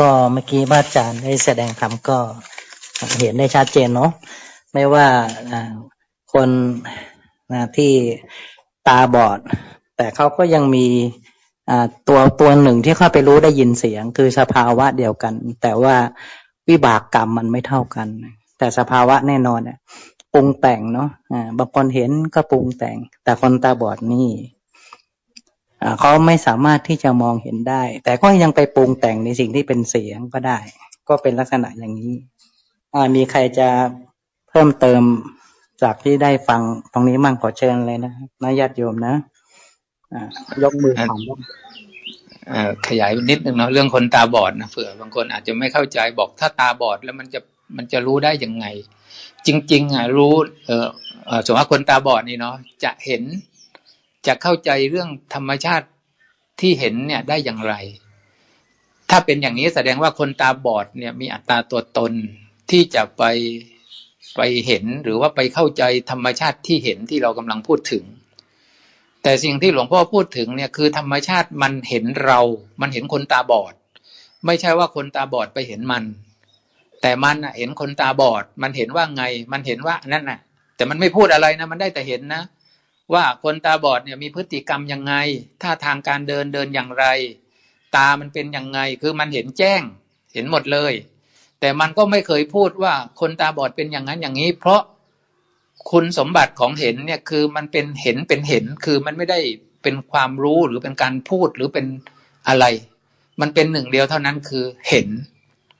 ก็เมื่อกี้พระอาจารย์ได้แสดงธรรมก็เห็นได้ชัดเจนเนาะไม่ว่าคนที่ตาบอด แต่เขาก็ยังมีตัวตัวหนึ่งที่เข้าไปรู้ได้ยินเสียง คือสภาวะเดียวกัน แต่ว่าวิบากกรรมมันไม่เท่ากัน แต่สภาวะแน่นอนเนี่ยปรุงแต่งเนาะบางคนเห็นก็ปรุงแต่ง แต่คนตาบอดนี่ เขาไม่สามารถที่จะมองเห็นได้ แต่ก็ยังไปปรุงแต่งในสิ่งที่เป็นเสียงก็ได้ ก็เป็นลักษณะอย่างนี้มีใครจะเพิ่มเติมจากที่ได้ฟังตรงนี้มั่งขอเชิญเลยนะนายญาติโยมนะยกมือถามขยายนิดนึงเนาะเรื่องคนตาบอดนะเผื่อบางคนอาจจะไม่เข้าใจบอกถ้าตาบอดแล้วมันจะมันจะรู้ได้ยังไง จริง ๆ อะรู้ เออสมมติว่าคนตาบอดนี่เนาะจะเห็น จะเข้าใจเรื่องธรรมชาติที่เห็นเนี่ยได้อย่างไร ถ้าเป็นอย่างนี้แสดงว่าคนตาบอดเนี่ยมีอัตราตัวตนที่จะไปไปเห็นหรือว่าไปเข้าใจธรรมชาติที่เห็นที่เรากำลังพูดถึง แต่สิ่งที่หลวงพ่อพูดถึงเนี่ยคือธรรมชาติมันเห็นเรา มันเห็นคนตาบอด ไม่ใช่ว่าคนตาบอดไปเห็นมัน แต่มันเห็นคนตาบอด มันเห็นว่าไง มันเห็นว่านั่นน่ะ แต่มันไม่พูดอะไรนะ มันได้แต่เห็นนะ ว่าคนตาบอดเนี่ยมีพฤติกรรมยังไงท่าทางการเดินเดินอย่างไร ตามันเป็นยังไงคือมันเห็นแจ้ง เห็นหมดเลย แต่มันก็ไม่เคยพูดว่าคนตาบอดเป็นอย่างนั้นอย่างนี้ เพราะคุณสมบัติของเห็นเนี่ยคือมันเป็นเห็นเป็นเห็นคือมันไม่ได้เป็นความรู้หรือเป็นการพูดหรือเป็นอะไร มันเป็นหนึ่งเดียวเท่านั้นคือเห็น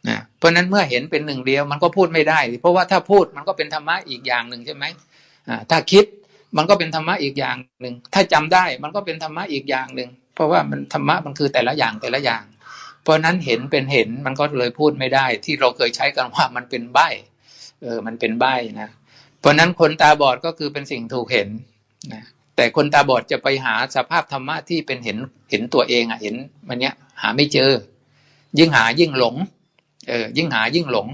นะเพราะนั้นเมื่อเห็นเป็นหนึ่งเดียวมันก็พูดไม่ได้ เพราะว่าถ้าพูดมันก็เป็นธรรมะอีกอย่างหนึ่งใช่ไหมอ่าถ้าคิด มันก็เป็นธรรมะอีกอย่างหนึ่ง ถ้าจำได้มันก็เป็นธรรมะอีกอย่างหนึ่ง เพราะว่ามันธรรมะมันคือแต่ละอย่างแต่ละอย่าง เพราะนั้นเห็นเป็นเห็นมันก็เลยพูดไม่ได้ ที่เราเคยใช้กันว่ามันเป็นใบเออ มันเป็นใบนะ เพราะนั้นคนตาบอดก็คือเป็นสิ่งถูกเห็นนะแต่คนตาบอดจะไปหาสภาพธรรมะที่เป็นเห็นเห็นตัวเองอะเห็นมันเนี้ยหาไม่เจอ ยิ่งหายิ่งหลง เออ ยิ่งหายิ่งหลง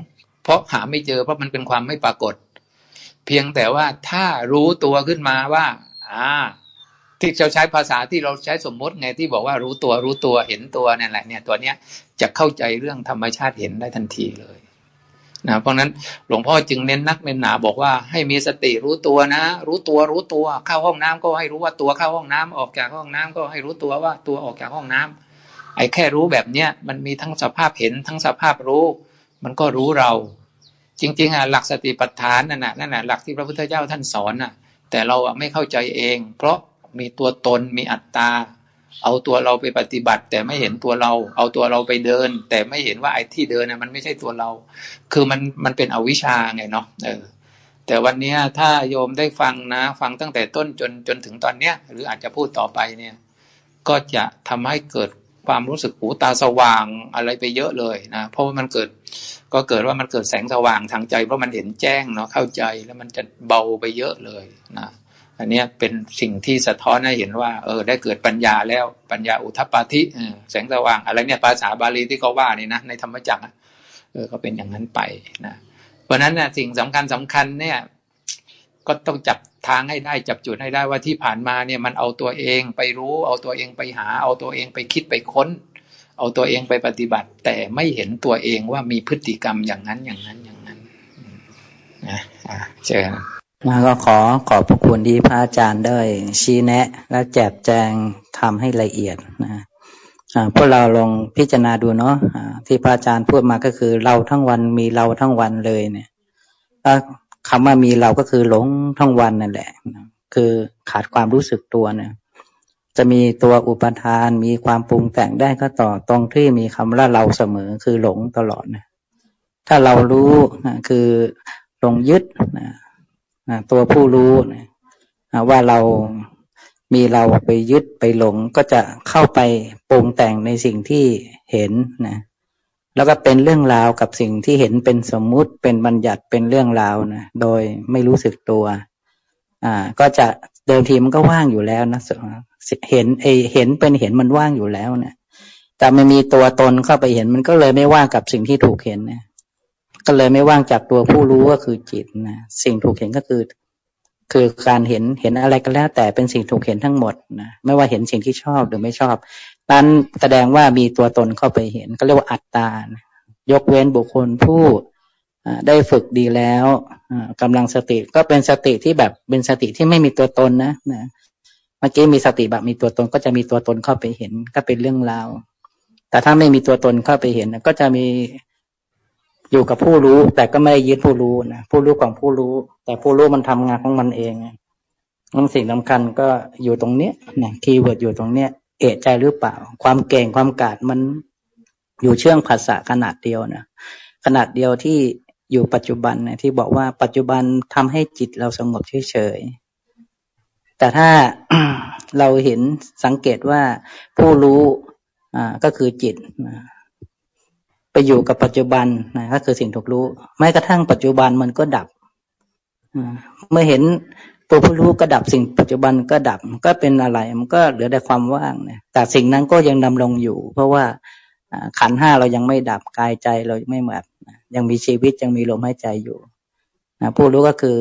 เพราะหาไม่เจอเพราะมันเป็นความไม่ปรากฏ เพียงแต่ว่าถ้ารู้ตัวขึ้นมาว่า อ่า ที่เราใช้ภาษาที่เราใช้สมมติไงที่บอกว่ารู้ตัวรู้ตัวเห็นตัวนี่แหละเนี่ยตัวเนี้ยจะเข้าใจเรื่องธรรมชาติเห็นได้ทันทีเลยนะเพราะนั้นหลวงพ่อจึงเน้นนักเน้นหนาบอกว่าให้มีสติรู้ตัวนะ รู้ตัวรู้ตัวเข้าห้องน้ำก็ให้รู้ว่าตัวเข้าห้องน้ำออกจากห้องน้ำก็ให้รู้ตัวว่าตัวออกจากห้องน้ำไอ้แค่รู้แบบเนี้ยมันมีทั้งสภาพเห็นทั้งสภาพรู้ มันก็รู้เรา จริง ๆอะหลักสติปัฏฐานนั่นน่ะนั่นน่ะหลักที่พระพุทธเจ้าท่านสอนน่ะ แต่เราไม่เข้าใจเอง เพราะมีตัวตนมีอัตตา เอาตัวเราไปปฏิบัติ แต่ไม่เห็นตัวเรา เอาตัวเราไปเดิน แต่ไม่เห็นว่าไอ้ที่เดินน่ะมันไม่ใช่ตัวเรา คือมันมันเป็นอวิชชาไงเนาะเออแต่วันนี้ถ้าโยมได้ฟังนะ ฟังตั้งแต่ต้นจนจนถึงตอนเนี้ยหรืออาจจะพูดต่อไปเนี่ย ก็จะทำให้เกิด ความรู้สึกหูตาสว่างอะไรไปเยอะเลยนะเพราะว่ามันเกิดก็เกิดว่ามันเกิดแสงสว่างทางใจ เพราะมันเห็นแจ้งเนาะเข้าใจแล้วมันจะเบาไปเยอะเลยนะอันนี้เป็นสิ่งที่สะท้อนให้เห็นว่า เออ ได้เกิดปัญญาแล้วปัญญาอุทปาธิแสงสว่างอะไรเนี่ยภาษาบาลีที่เขาว่านี่นะในธรรมจักรเออก็เป็นอย่างนั้นไปนะเพราะนั้นนะสิ่งสำคัญสำคัญเนี่ย ก็ต้องจับทางให้ได้จับจุดให้ได้ว่าที่ผ่านมาเนี่ยมันเอาตัวเองไปรู้ เอาตัวเองไปหา เอาตัวเองไปคิดไปค้น เอาตัวเองไปปฏิบัติ แต่ไม่เห็นตัวเองว่ามีพฤติกรรมอย่างนั้นอย่างนั้นอย่างนั้นนะเจอมาก็ขอขอบพระคุณที่พระอาจารย์ได้ชี้แนะ และแจกแจงทำให้ละเอียดนะพวกเราลองพิจารณาดูเนาะที่พระอาจารย์พูดมาก็คือเราทั้งวันมีเราทั้งวันเลยเนี่ย คำว่ามีเราก็คือหลงทั้งวันนั่นแหละ คือขาดความรู้สึกตัวนี่ยจะมีตัวอุปทานมีความปรุงแต่งได้ก็ต่อตรงที่มีคำว่าเราเสมอคือหลงตลอดนะถ้าเรารู้นะคือหลงยึดนะตัวผู้รู้นะว่าเรามีเราไปยึดไปหลงก็จะเข้าไปปรุงแต่งในสิ่งที่เห็นนะ แล้วก็เป็นเรื่องราวกับสิ่งที่เห็นเป็นสมมุติเป็นบัญญัติเป็นเรื่องราวนะโดยไม่รู้สึกตัว อ่า ก็จะเดิมทีมันก็ว่างอยู่แล้วนะเห็นไอเห็นเป็นเห็นมันว่างอยู่แล้วเนี่ยแต่ไม่มีตัวตนเข้าไปเห็นมันก็เลยไม่ว่างกับสิ่งที่ถูกเห็นนะก็เลยไม่ว่างจากตัวผู้รู้ก็คือจิตนะสิ่งถูกเห็นก็คือ คือการเห็นเห็นอะไรก็แล้ว แต่เป็นสิ่งถูกเห็นทั้งหมดนะไม่ว่าเห็นสิ่งที่ชอบหรือไม่ชอบ นั้นแสดงว่ามีตัวตนเข้าไปเห็นก็เรียกว่าอัตตา ยกเว้นบุคคลผู้ได้ฝึกดีแล้วกำลังสติก็เป็นสติที่แบบเป็นสติที่ไม่มีตัวตนนะนะเมื่อกี้มีสติแบบมีตัวตนก็จะมีตัวตนเข้าไปเห็น ก็เป็นเรื่องราว แต่ถ้าไม่มีตัวตนเข้าไปเห็น ก็จะมีอยู่กับผู้รู้ แต่ก็ไม่ยึดผู้รู้นะผู้รู้ของผู้รู้ แต่ผู้รู้มันทำงานของมันเองมันสิ่งสำคัญก็อยู่ตรงเนี้ยนะ keyword อยู่ตรงเนี้ย เอะใจหรือเปล่า ความเก่งความกาจมันอยู่เชื่องภาษาขนาดเดียวนะขนาดเดียวที่อยู่ปัจจุบันนะที่บอกว่าปัจจุบันทำให้จิตเราสงบเฉยๆแต่ถ้าเราเห็นสังเกตว่าผู้รู้อ่าก็คือจิตไปอยู่กับปัจจุบันนะก็คือสิ่งถูกรู้แม้กระทั่งปัจจุบันมันก็ดับเมื่อเห็น ตัวผู้รู้ก็ดับสิ่งปัจจุบันก็ดับก็เป็นอะไรมันก็เหลือแต่ความว่างเนี่ยแต่สิ่งนั้นก็ยังดำรงอยู่ เพราะว่าขันห้าเรายังไม่ดับกายใจเราไม่หมดยังมีชีวิตยังมีลมหายใจอยู่ผู้รู้ก็คือ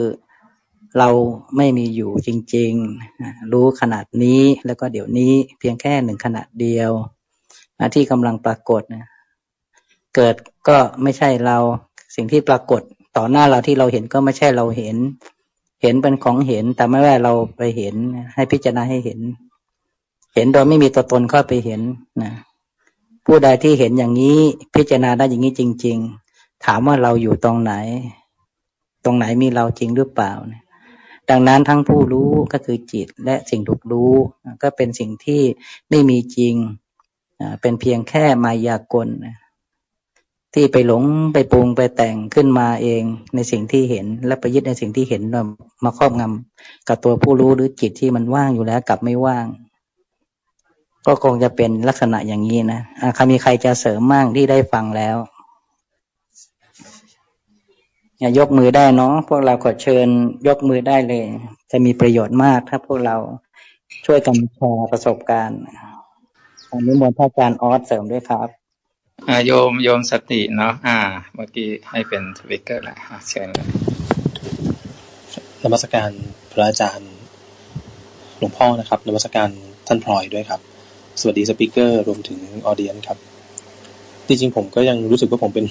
เราไม่มีอยู่จริงๆ รู้ขนาดนี้แล้วก็เดี๋ยวนี้เพียงแค่หนึ่งขนาดเดียวที่กำลังปรากฏนะเกิดก็ไม่ใช่เราสิ่งที่ปรากฏต่อหน้าเราที่เราเห็นก็ไม่ใช่เราเห็น เห็นเป็นของเห็น แต่ไม่ว่าเราไปเห็นให้พิจารณาให้เห็น เห็นโดยไม่มีตัวตนเข้าไปเห็นนะผู้ใดที่เห็นอย่างนี้พิจารณาได้อย่างนี้จริง ๆ ถามว่าเราอยู่ตรงไหน ตรงไหนมีเราจริงหรือเปล่า ดังนั้นทั้งผู้รู้ก็คือจิตและสิ่งถูกรู้ ก็เป็นสิ่งที่ไม่มีจริง เป็นเพียงแค่มายากล ที่ไปหลงไปปรุงไปแต่งขึ้นมาเองในสิ่งที่เห็น และไปยึดในสิ่งที่เห็นมาครอบงำกับตัวผู้รู้หรือจิตที่มันว่างอยู่แล้วกลับไม่ว่าง ก็คงจะเป็นลักษณะอย่างนี้นะอ่ามีใครจะเสริมมั่งที่ได้ฟังแล้วอย่ายกมือได้เนาะพวกเราขอเชิญยกมือได้เลย จะมีประโยชน์มากถ้าพวกเราช่วยกันแชร์ประสบการณ์อันนี้มนท่าการย์ออสเสริมด้วยครับ โยมโยมสติเนาะอ่า เมื่อกี้ให้เป็นสวิกเกอร์แหละเชิญนมัสการพระอาจารย์หลวงพ่อนะครับนมัสการท่านพลอยด้วยครับ สวัสดีสปิเกอร์รวมถึงออเดียนครับจริงๆผมก็ยังรู้สึกว่าผมเป็น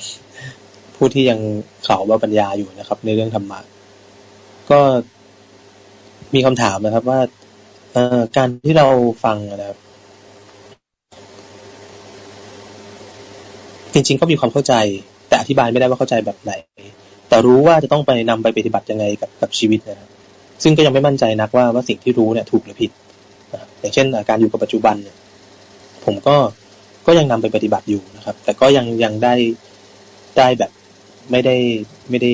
ผู้ที่ยังเข่าว่าปัญญาอยู่นะครับ ในเรื่องธรรมะก็มีคำถามนะครับว่าการที่เราฟังนะครับ จริง ๆ ก็มีความเข้าใจ แต่อธิบายไม่ได้ว่าเข้าใจแบบไหน แต่รู้ว่าจะต้องไปนำไปปฏิบัติยังไงกับกับชีวิตนะครับซึ่งก็ยังไม่มั่นใจนักว่าว่าสิ่งที่รู้เนี่ยถูกหรือผิดอย่างเช่นการอยู่กับปัจจุบันเนี่ยผมก็ก็ยังนำไปปฏิบัติอยู่นะครับ แต่ก็ยังยังได้ได้แบบไม่ได้ไม่ได้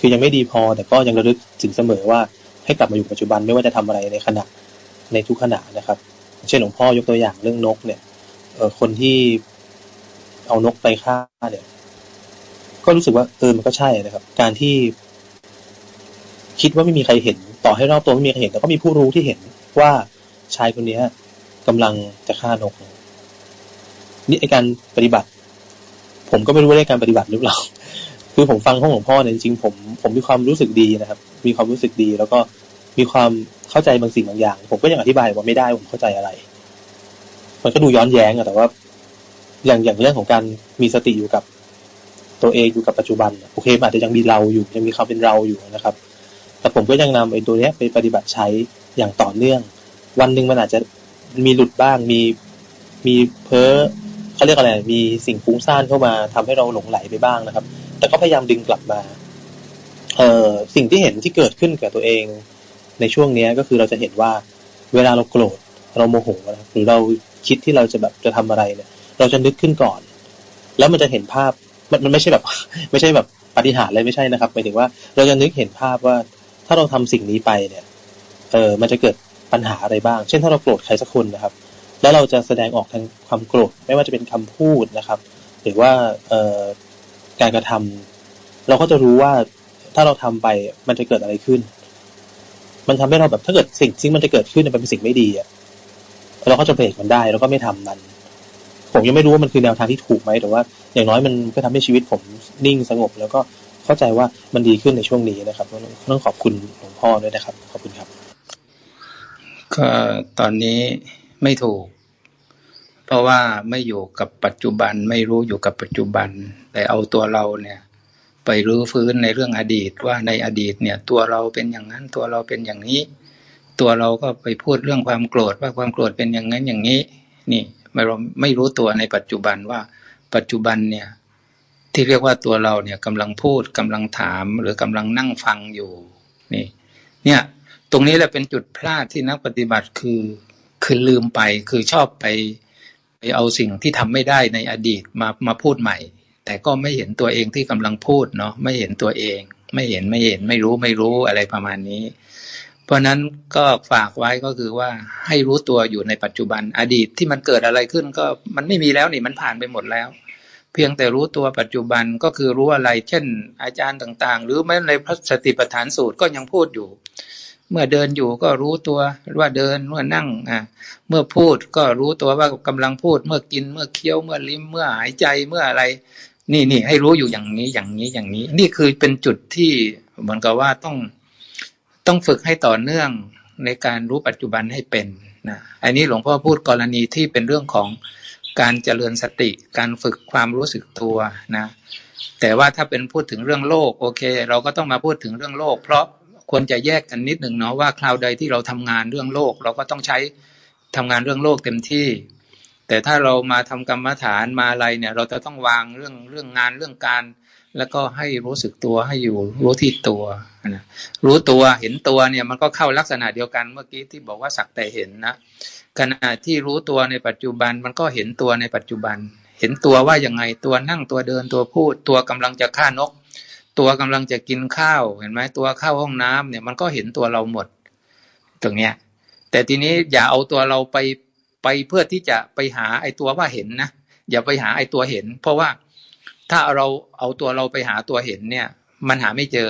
คือยังไม่ดีพอ แต่ก็ยังระลึกถึงเสมอว่าให้กลับมาอยู่ปัจจุบันไม่ว่าจะทำอะไรในขณะในทุกขณะนะครับ เช่นหลวงพ่อยกตัวอย่างเรื่องนกเนี่ยเอคนที่ เอานกไปฆ่าเนี่ย ก็รู้สึกว่าเออมันก็ใช่นะครับ การที่ คิดว่าไม่มีใครเห็น ต่อให้รอบตัวไม่มีใครเห็นแต่ก็มีผู้รู้ที่เห็นว่าชายคนนี้กำลังจะฆ่านกนี่ไอการปฏิบัติ ผมก็ไม่รู้ว่าได้การปฏิบัติหรือเปล่าคือผมฟังของหลวงพ่อเนี่ยจริงๆผมผมมีความรู้สึกดีนะครับ มีความรู้สึกดี แล้วก็มีความเข้าใจบางสิ่งบางอย่าง ผมก็ยังอธิบายว่าไม่ได้ผมเข้าใจอะไร มันก็ดูย้อนแย้งอะแต่ว่า อย่างอย่างเรื่องของการมีสติอยู่กับตัวเองอยู่กับปัจจุบันโอเคอาจจะยังมีเราอยู่ยังมีความเป็นเราอยู่นะครับ แต่ผมก็ยังนำไอ้ตัวนี้ไปปฏิบัติใช้อย่างต่อเนื่อง วันหนึ่งมันอาจจะมีหลุดบ้างมีมีเพ้อเขาเรียกอะไร มีสิ่งฟุ้งซ่านเข้ามาทำให้เราหลงไหลไปบ้างนะครับ แต่ก็พยายามดึงกลับมาเอ่อสิ่งที่เห็นที่เกิดขึ้นกับตัวเอง ในช่วงเนี้ยก็คือเราจะเห็นว่า เวลาเราโกรธเราโมโหหรือเราคิดที่เราจะแบบจะทำอะไรเนี่ย เราจะนึกขึ้นก่อน แล้วมันจะเห็นภาพมันมันไม่ใช่แบบ ไม่ใช่แบบปฏิหารเลยไม่ใช่นะครับหมายถึงว่าเราจะนึกเห็นภาพว่า ถ้าเราทำสิ่งนี้ไปเนี่ย เออมันจะเกิดปัญหาอะไรบ้าง เช่นถ้าเราโกรธใครสักคนนะครับ แล้วเราจะแสดงออกทางความโกรธไม่ว่าจะเป็นคำพูดนะครับ หรือว่าเอ่อการกระทำเราก็จะรู้ว่าถ้าเราทำไปมันจะเกิดอะไรขึ้น มันทำให้เราแบบถ้าเกิดสิ่งที่มันจะเกิดขึ้นมันเป็นสิ่งไม่ดีอะเราก็จะเบรกมันได้ แล้วก็ไม่ทำมัน ผมยังไม่รู้ว่ามันคือแนวทางที่ถูกไหมแต่ว่า อย่างน้อยมันก็ทำให้ชีวิตผมนิ่งสงบ แล้วก็เข้าใจว่ามันดีขึ้นในช่วงนี้นะครับต้องขอบคุณหลวงพ่อด้วยนะครับ ขอบคุณครับ ก็ตอนนี้ไม่ถูก เพราะว่าไม่อยู่กับปัจจุบันไม่รู้อยู่กับปัจจุบัน แต่เอาตัวเราเนี่ย ไปรื้อฟื้นในเรื่องอดีตว่าในอดีตเนี่ย ตัวเราเป็นอย่างนั้นตัวเราเป็นอย่างนี้ ตัวเราก็ไปพูดเรื่องความโกรธว่าความโกรธเป็นอย่างนั้นอย่างนี้ นี่ เราไม่รู้ตัวในปัจจุบันว่าปัจจุบันเนี่ย ที่เรียกว่าตัวเราเนี่ยกำลังพูดกำลังถามหรือกำลังนั่งฟังอยู่นี่ เนี่ย ตรงนี้แหละเป็นจุดพลาดที่นักปฏิบัติคือคือลืมไปคือชอบไปไปเอาสิ่งที่ทำไม่ได้ในอดีตมามาพูดใหม่ แต่ก็ไม่เห็นตัวเองที่กำลังพูดเนาะไม่เห็นตัวเอง ไม่เห็นไม่เห็นไม่รู้ไม่รู้อะไรประมาณนี้ เพราะนั้นก็ฝากไว้ก็คือว่าให้รู้ตัวอยู่ในปัจจุบันอดีตที่มันเกิดอะไรขึ้นก็มันไม่มีแล้วนี่มันผ่านไปหมดแล้ว เพียงแต่รู้ตัวปัจจุบันก็คือรู้อะไร เช่น อาจารย์ต่างๆ หรือแม้ในพระสติปัฏฐานสูตรก็ยังพูดอยู่ เมื่อเดินอยู่ก็รู้ตัวว่าเดินเมื่อนั่งอ่าเมื่อพูดก็รู้ตัวว่ากำลังพูด เมื่อกินเมื่อเคี้ยวเมื่อลิ้มเมื่อหายใจเมื่ออะไร นี่นี่ให้รู้อยู่อย่างนี้อย่างนี้อย่างนี้ นี่คือเป็นจุดที่เหมือนกับว่าต้อง ต้องฝึกให้ต่อเนื่องในการรู้ปัจจุบันให้เป็นนะอันนี้หลวงพ่อพูดกรณีที่เป็นเรื่องของการเจริญสติ การฝึกความรู้สึกตัวนะ แต่ว่าถ้าเป็นพูดถึงเรื่องโลกโอเค เราก็ต้องมาพูดถึงเรื่องโลก เพราะควรจะแยกกันนิดหนึ่งเนาะว่าคราวใดที่เราทำงานเรื่องโลก เราก็ต้องใช้ทำงานเรื่องโลกเต็มที่ แต่ถ้าเรามาทำกรรมฐานมาอะไรเนี่ย เราจะต้องวางเรื่องเรื่องงานเรื่องการ แล้วก็ให้รู้สึกตัวให้อยู่รู้ที่ตัวนะรู้ตัวเห็นตัวเนี่ยมันก็เข้าลักษณะเดียวกันเมื่อกี้ที่บอกว่าสักแต่เห็นนะขณะที่รู้ตัวในปัจจุบันมันก็เห็นตัวในปัจจุบัน เห็นตัวว่าย่างไงตัวนั่งตัวเดินตัวพูด ตัวกำลังจะฆ่านก ตัวกำลังจะกินข้าวเห็นไหมตัวเข้าห้องน้ำเนี่ยมันก็เห็นตัวเราหมด ตรงเนี้ย แต่ทีนี้อย่าเอาตัวเราไปไปเพื่อที่จะไปหาไอ้ตัวว่าเห็นนะอย่าไปหาไอ้ตัวเห็น เพราะว่า ถ้าเราเอาตัวเราไปหาตัวเห็นเนี่ย มันหาไม่เจอ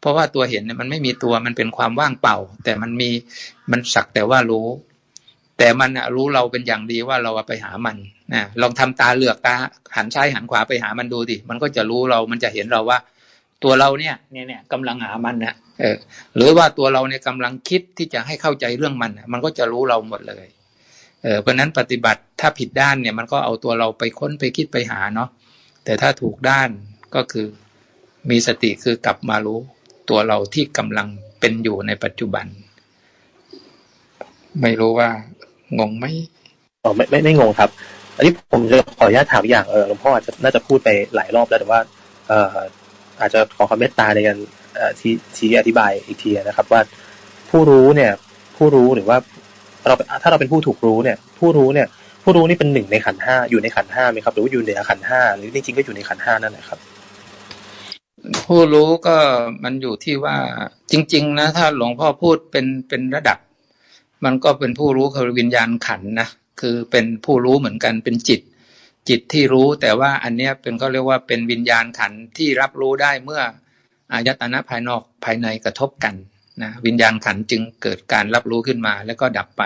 เพราะว่าตัวเห็นเนี่ยมันไม่มีตัวมันเป็นความว่างเปล่า แต่มันมีมันสักแต่ว่ารู้ แต่มันรู้เราเป็นอย่างดีว่าเราไปหามันนะลองทำตาเหลือกตาหันซ้ายหันขวาไปหามันดูดิมันก็จะรู้เรามันจะเห็นเราว่า ตัวเราเนี่ยเนี่ยเนี่ยกำลังหามันนะเออ หรือว่าตัวเราเนี่ยกำลังคิดที่จะให้เข้าใจเรื่องมันมันก็จะรู้เราหมดเลยเออเพราะนั้นปฏิบัติถ้าผิดด้านเนี่ยมันก็เอาตัวเราไปค้นไปคิดไปหาเนาะ แต่ถ้าถูกด้านก็คือมีสติคือกลับมารู้ตัวเราที่กำลังเป็นอยู่ในปัจจุบัน ไม่รู้ว่างงไหมอ๋อไม่ไม่ไม่งงครับ อันนี้ผมจะขออนุญาตถามอย่างเออหลวงพ่ออาจจะน่าจะพูดไปหลายรอบแล้วแต่ว่า เอออาจจะขอความเมตตาในการที่ชี้อธิบายอีกทีนะครับ ว่าผู้รู้เนี่ย ผู้รู้หรือว่าเราถ้าเราเป็นผู้ถูกรู้เนี่ย ผู้รู้เนี่ย ผู้รู้นี่เป็นหนึ่งในขันห้าอยู่ในขันห้าไหมครับ หรือว่าอยู่ในขันห้าหรือจริงๆก็อยู่ในขันห้านั่นแหละครับ ผู้รู้ก็มันอยู่ที่ว่าจริง ๆ นะ ถ้าหลวงพ่อพูดเป็นเป็นระดับ มันก็เป็นผู้รู้คือวิญญาณขันนะคือเป็นผู้รู้เหมือนกันเป็นจิต จิตที่รู้แต่ว่าอันเนี้ยเป็นก็เรียกว่าเป็นวิญญาณขันที่รับรู้ได้เมื่ออายตนะภายนอกภายในกระทบกันนะวิญญาณขันจึงเกิดการรับรู้ขึ้นมาแล้วก็ดับไป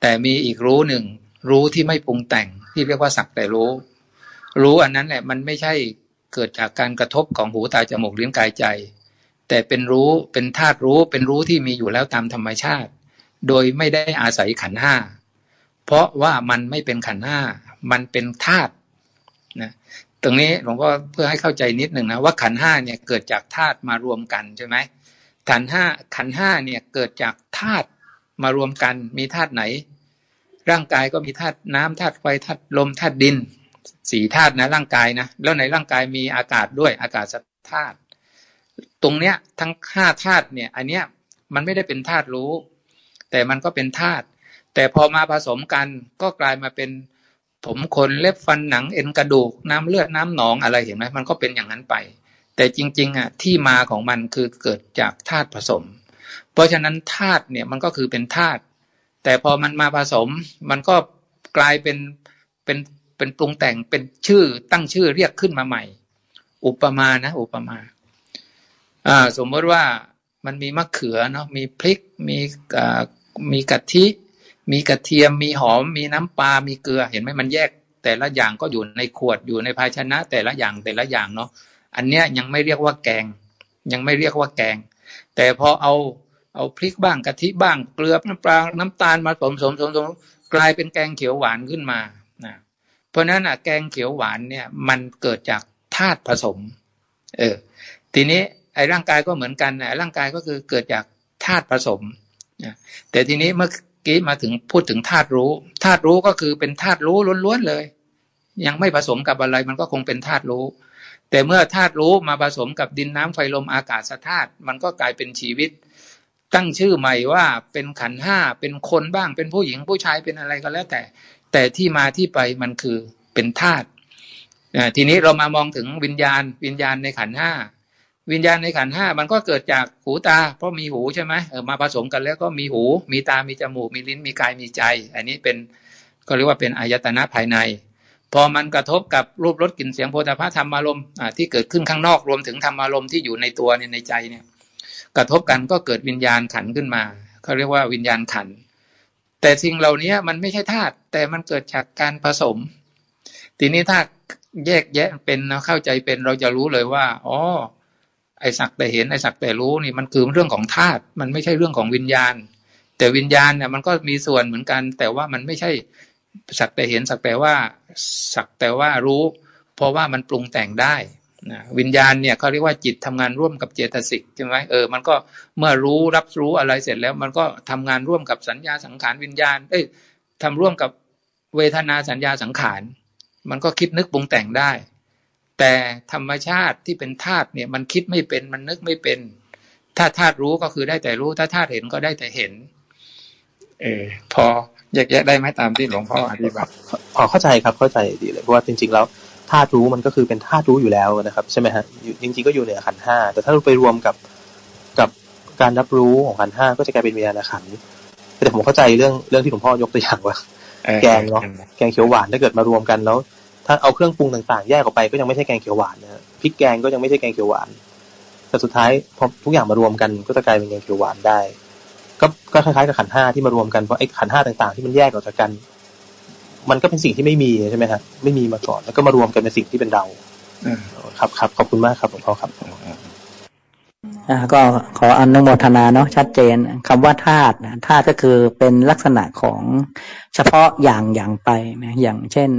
แต่มีอีกรู้หนึ่ง รู้ที่ไม่ปรุงแต่งที่เรียกว่าสักแต่รู้ รู้อันนั้นแหละมันไม่ใช่เกิดจากการกระทบของหูตาจมูกลิ้นกายใจ แต่เป็นรู้เป็นธาตุรู้เป็นรู้ที่มีอยู่แล้วตามธรรมชาติ โดยไม่ได้อาศัยขันห้าเพราะว่ามันไม่เป็นขันห้ามันเป็นธาตุนะตรงนี้หลวงพ่อเพื่อให้เข้าใจนิดหนึ่งนะว่าขันห้าเนี่ยเกิดจากธาตุมารวมกันใช่ไหมขันห้าขันห้าเนี่ยเกิดจากธาตุมารวมกันมีธาตุไหน ร่างกายก็มีธาตุน้ำธาตุไฟธาตุลมธาตุดินสี่ธาตุนะร่างกายนะ แล้วในร่างกายมีอากาศด้วยอากาศธาตุตรงเนี้ยทั้งห้าธาตุเนี่ย อันเนี้ยมันไม่ได้เป็นธาตุรู้ แต่มันก็เป็นธาตุแต่พอมาผสมกันก็กลายมาเป็นผมขนเล็บฟันหนังเอ็นกระดูกน้ำเลือดน้ำหนองอะไรเห็นไหมมันก็เป็นอย่างนั้นไป แต่จริงๆอะที่มาของมันคือเกิดจากธาตุผสม เพราะฉะนั้นธาตุเนี่ยมันก็คือเป็นธาตุ แต่พอมันมาผสมมันก็กลายเป็นเป็นเป็นปรุงแต่งเป็นชื่อตั้งชื่อเรียกขึ้นมาใหม่ อุปมานะ อุปมาอ่าสมมติว่ามันมีมะเขือเนาะมีพริกมีอ่ามีกะทิ มีกระเทียม มีหอม มีน้ำปลา มีเกลือ เห็นไหมมันแยก แต่ละอย่างก็อยู่ในขวดอยู่ในภาชนะ แต่ละอย่างแต่ละอย่างเนาะ อันเนี้ยยังไม่เรียกว่าแกง ยังไม่เรียกว่าแกง แต่พอเอา เอาพริกบ้างกะทิบ้าง เกลือน้ำปลาน้ำตาลมาผสมผสมผสมกลายเป็นแกงเขียวหวานขึ้นมานะเพราะนั้นอะแกงเขียวหวานเนี่ยมันเกิดจากธาตุผสม เออ ทีนี้ไอ้ร่างกายก็เหมือนกันนะร่างกายก็คือเกิดจากธาตุผสมนะแต่ทีนี้เมื่อกี้มาถึงพูดถึงธาตุรู้ธาตุรู้ก็คือเป็นธาตุรู้ล้วนๆเลย ยังไม่ผสมกับอะไรมันก็คงเป็นธาตุรู้ แต่เมื่อธาตุรู้มาผสมกับดินน้ำไฟลมอากาศธาตุมันก็กลายเป็นชีวิต ตั้งชื่อใหม่ว่าเป็นขันห้าเป็นคนบ้างเป็นผู้หญิงผู้ชายเป็นอะไรก็แล้วแต่ แต่ที่มาที่ไปมันคือเป็นธาตุทีนี้เรามามองถึงวิญญาณ วิญญาณในขันห้าวิญญาณในขันห้ามันก็เกิดจากหูตา เพราะมีหูใช่ไหมเออมาผสมกันแล้วก็มีหู มีตามีจมูก มีลิ้นมีกายมีใจ อันนี้เป็นก็เรียกว่าเป็นอายตนะภายใน พอมันกระทบกับรูปรสกลิ่นเสียงโพธาภาธรรมอารมณ์ที่เกิดขึ้นข้างนอกรวมถึงธรรมอารมณ์ที่อยู่ในตัวเนี่ยในใจเนี่ย กระทบกันก็เกิดวิญญาณขันขึ้นมาเขาเรียกว่าวิญญาณขัน แต่สิ่งเหล่านี้มันไม่ใช่ธาตุแต่มันเกิดจากการผสม ทีนี้ถ้าแยกแยะเป็นเข้าใจเป็นเราจะรู้เลยว่าอ๋อไอสักแต่เห็นไอสักแต่รู้นี่มันคือเรื่องของธาตุมันไม่ใช่เรื่องของวิญญาณ แต่วิญญาณเนี่ยมันก็มีส่วนเหมือนกัน แต่ว่ามันไม่ใช่สักแต่เห็นสักแต่ว่าสักแต่ว่ารู้ เพราะว่ามันปรุงแต่งได้ นะวิญญาณเนี่ยเขาเรียกว่าจิตทำงานร่วมกับเจตสิกใช่ไหมเออมันก็เมื่อรู้รับรู้อะไรเสร็จแล้ว มันก็ทำงานร่วมกับสัญญาสังขารวิญญาณ เอ้ยทำร่วมกับเวทนาสัญญาสังขาร มันก็คิดนึกปรุงแต่งได้ แต่ธรรมชาติที่เป็นธาตุเนี่ยมันคิดไม่เป็นมันนึกไม่เป็น ถ้าธาตุรู้ก็คือได้แต่รู้ ถ้าธาตุเห็นก็ได้แต่เห็น เออพอแยกแยะได้ไหมตามที่หลวงพ่ออธิบายพอเข้าใจครับเข้าใจดีเลยเพราะว่าจริง ๆ แล้ว ธาตุรู้มันก็คือเป็นธาตุรู้อยู่แล้วนะครับ ใช่ไหมฮะจริงๆก็อยู่ในขันห้าแต่ถ้าเราไปรวมกับกับการรับรู้ของขันห้าก็จะกลายเป็นวิญญาณขันแต่ผมเข้าใจเรื่องเรื่องที่หลวงพ่อยกตัวอย่างว่า แกงเนาะแกงเขียวหวานถ้าเกิดมารวมกันแล้ว ถ้าเอาเครื่องปรุงต่างๆ แยกออกไปก็ยังไม่ใช่แกงเขียวหวานนะพริกแกงก็ยังไม่ใช่แกงเขียวหวาน แต่สุดท้ายพอทุกอย่างมารวมกันก็จะกลายเป็นแกงเขียวหวานได้ ก็ก็คล้ายๆกับขันห้าที่มารวมกันเพราะไอ้ขันห้าต่างๆ ที่มันแยกออกจากกัน มันก็เป็นสิ่งที่ไม่มีใช่ไหมครับไม่มีมาก่อนแล้วก็มารวมกันเป็นสิ่งที่เป็นเราครับครับขอบคุณมากครับหลวงพ่อครับอ่าก็ขออนุโมทนาเนาะชัดเจนคำว่าธาตุธาตุก็คือเป็นลักษณะของเฉพาะอย่างอย่างไปนะอย่างเช่น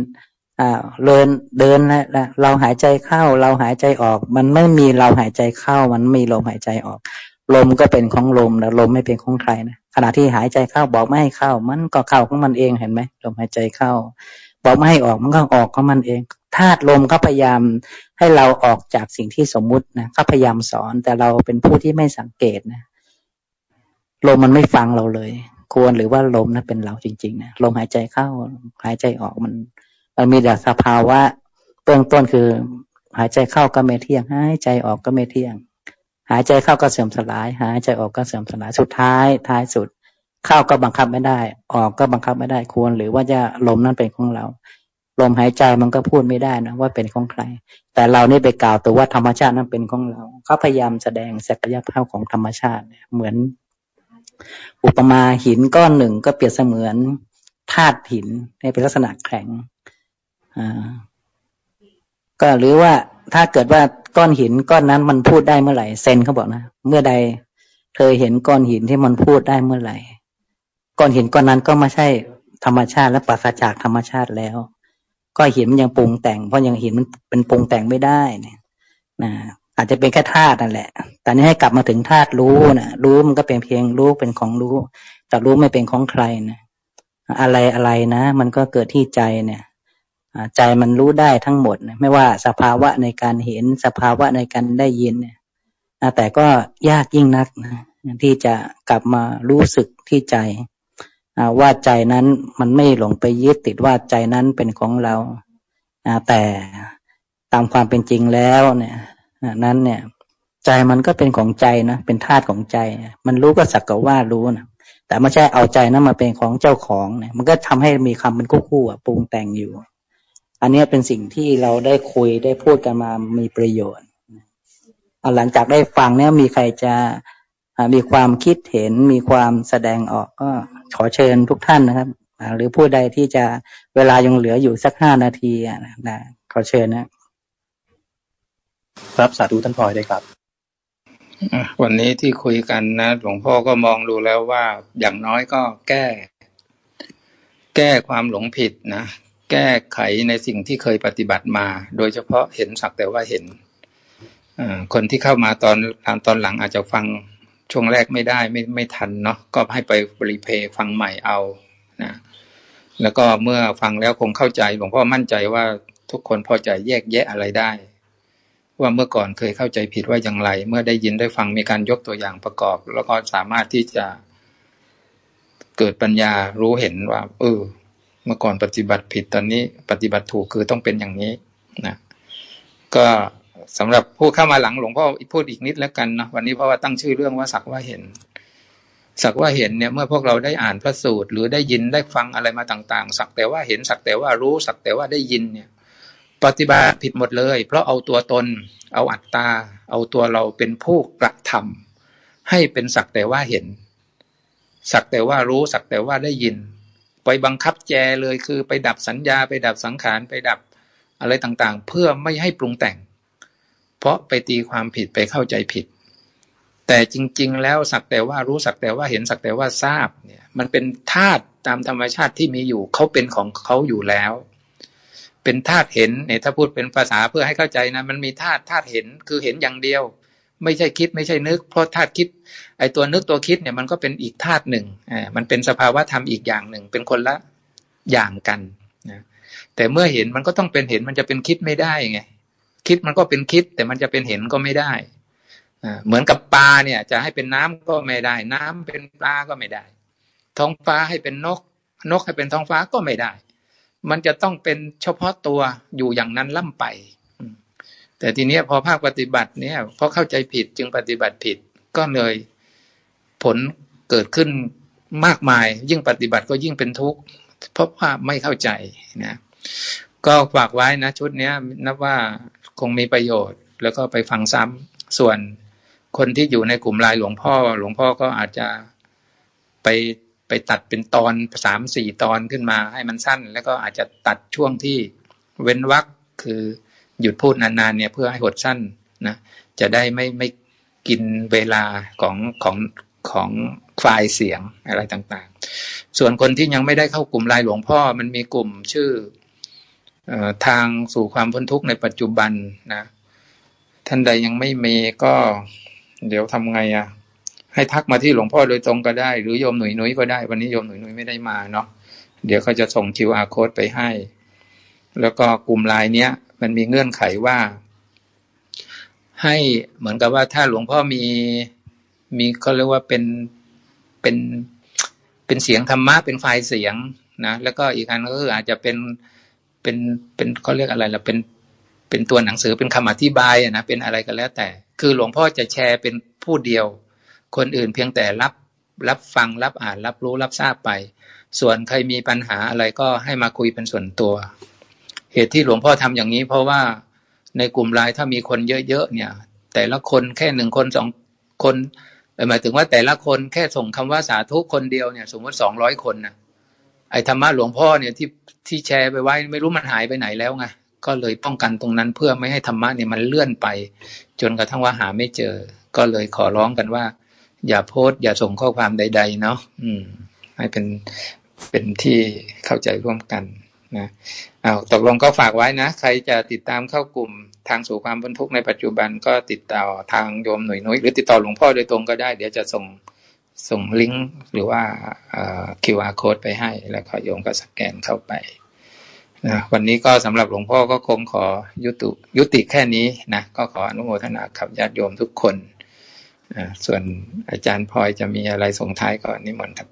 อ่าเดินเดินนะเราหายใจเข้า เราหายใจออก มันไม่มีเราหายใจเข้า มันมีลมหายใจออก ลมก็เป็นของลมนะลมไม่เป็นของใครนะ ขณะที่หายใจเข้าบอกไม่ให้เข้า มันก็เข้าของมันเองเห็นไหมลมหายใจเข้า บอกไม่ให้ออกมันก็ออกของมันเองธาตุลมก็พยายามให้เราออกจากสิ่งที่สมมุตินะก็พยายามสอนแต่เราเป็นผู้ที่ไม่สังเกตนะลมมันไม่ฟังเราเลย ควรหรือว่าลมนะเป็นเราจริงๆนะลมหายใจเข้าหายใจออกมันมันมีแต่สภาวะเบื้องต้นคือ หายใจเข้าก็ไม่เที่ยงหายใจออกก็ไม่เที่ยง หายใจเข้าก็เสื่อมสลาย หายใจออกก็เสื่อมสลายสุดท้ายท้ายสุด เข้าก็บังคับไม่ได้ ออกก็บังคับไม่ได้ควร หรือว่าจะลมนั้นเป็นของเรา ลมหายใจมันก็พูดไม่ได้นะว่าเป็นของใคร แต่เรานี่ไปกล่าวตัวว่าธรรมชาตินั้นเป็นของเราเขาพยายามแสดงศักยภาพของธรรมชาติเหมือน อุปมาหินก้อนหนึ่งก็เปรียบเสมือนธาตุหินเป็นลักษณะแข็งอ่าก็หรือว่าถ้าเกิดว่า ก้อนหินก้อนนั้นมันพูดได้เมื่อไหร่เซนเขาบอกนะ เมื่อใด เธอเห็นก้อนหินที่มันพูดได้เมื่อไหร่ ก้อนหินก้อนนั้นก็ไม่ใช่ธรรมชาติและปราศจากธรรมชาติแล้ว ก็หินมันยังปรุงแต่ง เพราะยังหินมันเป็นปรุงแต่งไม่ได้เนี่ยนะอาจจะเป็นแค่ธาตุนั่นแหละ แต่นี้ให้กลับมาถึงธาตุรู้นะรู้มันก็เป็นเพียงรู้เป็นของรู้ แต่รู้ไม่เป็นของใครนะ อะไรอะไรนะ มันก็เกิดที่ใจเนี่ย ใจมันรู้ได้ทั้งหมด ไม่ว่าสภาวะในการเห็นสภาวะในการได้ยินแต่ก็ยากยิ่งนักที่จะกลับมารู้สึกที่ใจว่าใจนั้นมันไม่หลงไปยึดติดว่าใจนั้นเป็นของเราแต่ตามความเป็นจริงแล้วเนี่ยนั้นเนี่ย ใจมันก็เป็นของใจนะเป็นธาตุของใจ มันรู้ก็สักกว่ารู้นะแต่ไม่ใช่เอาใจนั้นมาเป็นของเจ้าของเนี่ยมันก็ทำให้มีคำเป็นคู่ๆปรุงแต่งอยู่ อันนี้เป็นสิ่งที่เราได้คุยได้พูดกันมามีประโยชน์หลังจากได้ฟังเนี่ยมีใครจะมีความคิดเห็นมีความแสดงออกก็ขอเชิญทุกท่านนะครับหรือผู้ใดที่จะเวลายังเหลืออยู่สักห้านาทีนะขอเชิญนะครับสาธุท่านพลอยได้ครับวันนี้ที่คุยกันนะหลวงพ่อก็มองดูแล้วว่าอย่างน้อยก็แก้ แก้ความหลงผิดนะ แก้ไขในสิ่งที่เคยปฏิบัติมา โดยเฉพาะเห็นสักแต่ว่าเห็นคนที่เข้ามาตอนตามตอนหลังอาจจะฟังช่วงแรกไม่ได้ไม่ไม่ทันเนาะก็ให้ไปบรีเพย์ฟังใหม่เอานะแล้วก็เมื่อฟังแล้วคงเข้าใจหลวงพ่อมั่นใจว่าทุกคนพอจะแยกแยะอะไรได้ ว่าเมื่อก่อนเคยเข้าใจผิดว่าอย่างไร เมื่อได้ยินได้ฟังมีการยกตัวอย่างประกอบ แล้วก็สามารถที่จะเกิดปัญญารู้เห็นว่า เออ เมื่อก่อนปฏิบัติผิดตอนนี้ปฏิบัติถูกคือต้องเป็นอย่างนี้นะก็สำหรับผู้เข้ามาหลังหลวงพ่อพูดอีกนิดแล้วกันนะวันนี้เพราะว่าตั้งชื่อเรื่องว่าสักว่าเห็น สักว่าเห็นเนี่ยเมื่อพวกเราได้อ่านพระสูตร หรือได้ยินได้ฟังอะไรมาต่าง ๆ สักแต่ว่าเห็นสักแต่ว่ารู้สักแต่ว่าได้ยินเนี่ย ปฏิบัติผิดหมดเลย เพราะเอาตัวตน เอาอัตตา เอาตัวเราเป็นผู้กระทำให้เป็นสักแต่ว่าเห็น สักแต่ว่ารู้สักแต่ว่าได้ยิน ไปบังคับแจเลยคือไปดับสัญญาไปดับสังขารไปดับอะไรต่างๆ เพื่อไม่ให้ปรุงแต่ง เพราะไปตีความผิดไปเข้าใจผิด แต่จริง ๆ แล้วสักแต่ว่ารู้สักแต่ว่าเห็นสักแต่ว่าทราบเนี่ยมันเป็นธาตุตามธรรมชาติที่มีอยู่เขาเป็นของเขาอยู่แล้ว เป็นธาตุเห็นเนี่ยถ้าพูดเป็นภาษาเพื่อให้เข้าใจนะมันมีธาตุธาตุเห็นคือเห็นอย่างเดียว ไม่ใช่คิดไม่ใช่นึก เพราะธาตุคิด ไอตัวนึกตัวคิดเนี่ยมันก็เป็นอีกธาตุหนึ่งอ่ามันเป็นสภาวะธรรมอีกอย่างหนึ่ง เป็นคนละอย่างกันนะแต่เมื่อเห็นมันก็ต้องเป็นเห็นมันจะเป็นคิดไม่ได้ไงคิดมันก็เป็นคิด แต่มันจะเป็นเห็นก็ไม่ได้เหมือนกับปลาเนี่ย จะให้เป็นน้ำก็ไม่ได้ น้ำเป็นปลาก็ไม่ได้ ท้องฟ้าให้เป็นนก นกให้เป็นท้องฟ้าก็ไม่ได้ มันจะต้องเป็นเฉพาะตัวอยู่อย่างนั้นล่ำไป แต่ทีนี้พอภาคปฏิบัติเนี่ยเพราะเข้าใจผิดจึงปฏิบัติผิดก็เลยผลเกิดขึ้นมากมาย ยิ่งปฏิบัติก็ยิ่งเป็นทุกข์เพราะว่าไม่เข้าใจนะก็ฝากไว้นะชุดนี้นับว่าคงมีประโยชน์ แล้วก็ไปฟังซ้ำส่วนคนที่อยู่ในกลุ่มลายหลวงพ่อ หลวงพ่อก็อาจจะไปไปตัดเป็นตอนสามสี่ตอนขึ้นมาให้มันสั้น แล้วก็อาจจะตัดช่วงที่เว้นวรรคคือ หยุดพูดนานๆเนี่ยเพื่อให้หดสั้นนะจะได้ไม่ไม่กินเวลาของของของไฟล์เสียงอะไรต่างๆ ส่วนคนที่ยังไม่ได้เข้ากลุ่มลายหลวงพ่อมันมีกลุ่มชื่อทางสู่ความพ้นทุกข์ในปัจจุบันนะท่านใดยังไม่มีก็เดี๋ยวทำไงอะ่ะ ให้ทักมาที่หลวงพ่อโดยตรงก็ได้ หรือโยมหนุ่ยนุ้ยก็ได้ วันนี้โยมหนุ่ยนุ้ยไม่ได้มาเนาะเดี๋ยวเขาจะส่ง QR code ไปให้ แล้วก็กลุ่มไลน์เนี้ย มันมีเงื่อนไขว่า ให้เหมือนกับว่าถ้าหลวงพ่อมีมีเขาเรียกว่าเป็นเป็นเป็นเสียงธรรมะเป็นไฟล์เสียงนะแล้วก็อีกอันก็คืออาจจะเป็นเป็นเป็นเขาเรียกอะไรล่ะเป็นเป็นตัวหนังสือเป็นคำอธิบายนะเป็นอะไรก็แล้วแต่ คือหลวงพ่อจะแชร์เป็นผู้เดียว คนอื่นเพียงแต่รับรับฟังรับอ่านรับรู้รับทราบไป ส่วนใครมีปัญหาอะไรก็ให้มาคุยเป็นส่วนตัว เหตุที่หลวงพ่อทำอย่างนี้ เพราะว่าในกลุ่มไลน์ถ้ามีคนเยอะๆเนี่ย แต่ละคนแค่หนึ่งคนสองคนหมายถึงว่าแต่ละคนแค่ส่งคำว่าสาธุคนเดียวเนี่ย สมมติสองร้อยคนนะไอ้ธรรมะหลวงพ่อเนี่ยที่ที่แชร์ไปไว้ไม่รู้มันหายไปไหนแล้วไงก็เลยป้องกันตรงนั้นเพื่อไม่ให้ธรรมะเนี่ยมันเลื่อนไป จนกระทั่งว่าหาไม่เจอ ก็เลยขอร้องกันว่า อย่าโพสต์อย่าส่งข้อความใด ๆ เนาะอืม ให้เป็นเป็นที่เข้าใจร่วมกัน นะเอาตกลงก็ฝากไว้นะ ใครจะติดตามเข้ากลุ่มทางสู่ความพ้นทุกข์ในปัจจุบันก็ติดต่อทางโยมหน่วยน้อยหรือติดต่อหลวงพ่อโดยตรงก็ได้ เดี๋ยวจะส่งส่งลิงก์หรือว่า QR code ไปให้ แล้วก็โยมก็สแกนเข้าไปนะวันนี้ก็สำหรับหลวงพ่อก็คงขอยุติยุติแค่นี้นะก็ขออนุโมทนากับญาติโยมทุกคนนะส่วนอาจารย์พลอยจะมีอะไรส่งท้ายก่อนนิมนต์ครับ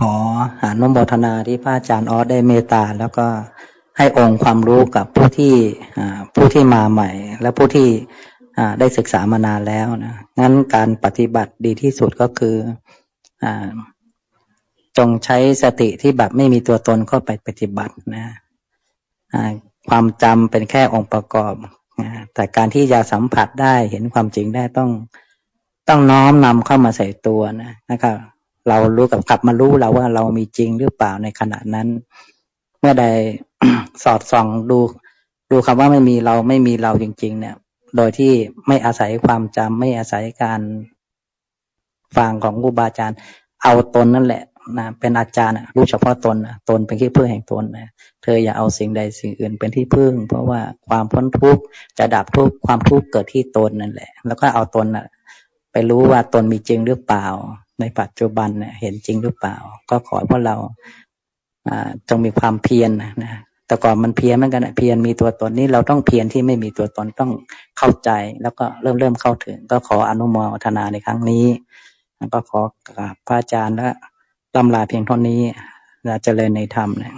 ขออนุโมทนาที่พระอาจารย์ออสได้เมตตา แล้วก็ให้องค์ความรู้กับผู้ที่ผู้ที่มาใหม่ และผู้ที่ได้ศึกษามานานแล้วนะงั้นการปฏิบัติดีที่สุดก็คืออจงใช้สติที่แบบไม่มีตัวตนเข้าไปปฏิบัตินะความจำเป็นแค่องค์ประกอบแต่การที่จะสัมผัสได้เห็นความจริงได้ต้องต้องน้อมนำเข้ามาใส่ตัวนะนะครับ เรารู้กับกลับมารู้เราว่าเรามีจริงหรือเปล่าในขณะนั้น เมื่อใดสอดส่องดูดูคำว่าไม่มีเราไม่มีเราจริง ๆ เนี่ย โดยที่ไม่อาศัยความจำไม่อาศัยการฟังของครูบาอาจารย์ เอาตนนั่นแหละนะเป็นอาจารย์รู้เฉพาะตนตนเป็นที่พึ่งแห่งตนนะเธออย่าเอาสิ่งใดสิ่งอื่นเป็นที่พึ่ง เพราะว่าความพ้นทุกข์จะดับทุกข์ความทุกข์เกิดที่ตนนั่นแหละ แล้วก็เอาตนนะไปรู้ว่าตนมีจริงหรือเปล่า ในปัจจุบันเเห็นจริงหรือเปล่า ก็ขอพวกเราจงมีความเพียรนะนะแต่ก่อนมันเพียรเหมือนกันเพียรมีตัวตนนี้เราต้องเพียรที่ไม่มีตัวตนต้องเข้าใจ แล้วก็เริ่มเริ่มเข้าถึง ก็ขออนุโมทนาในครั้งนี้ก็ขอกราบพระอาจารย์และตำลาเพียงเท่านี้เราเจริญในธรรมนะ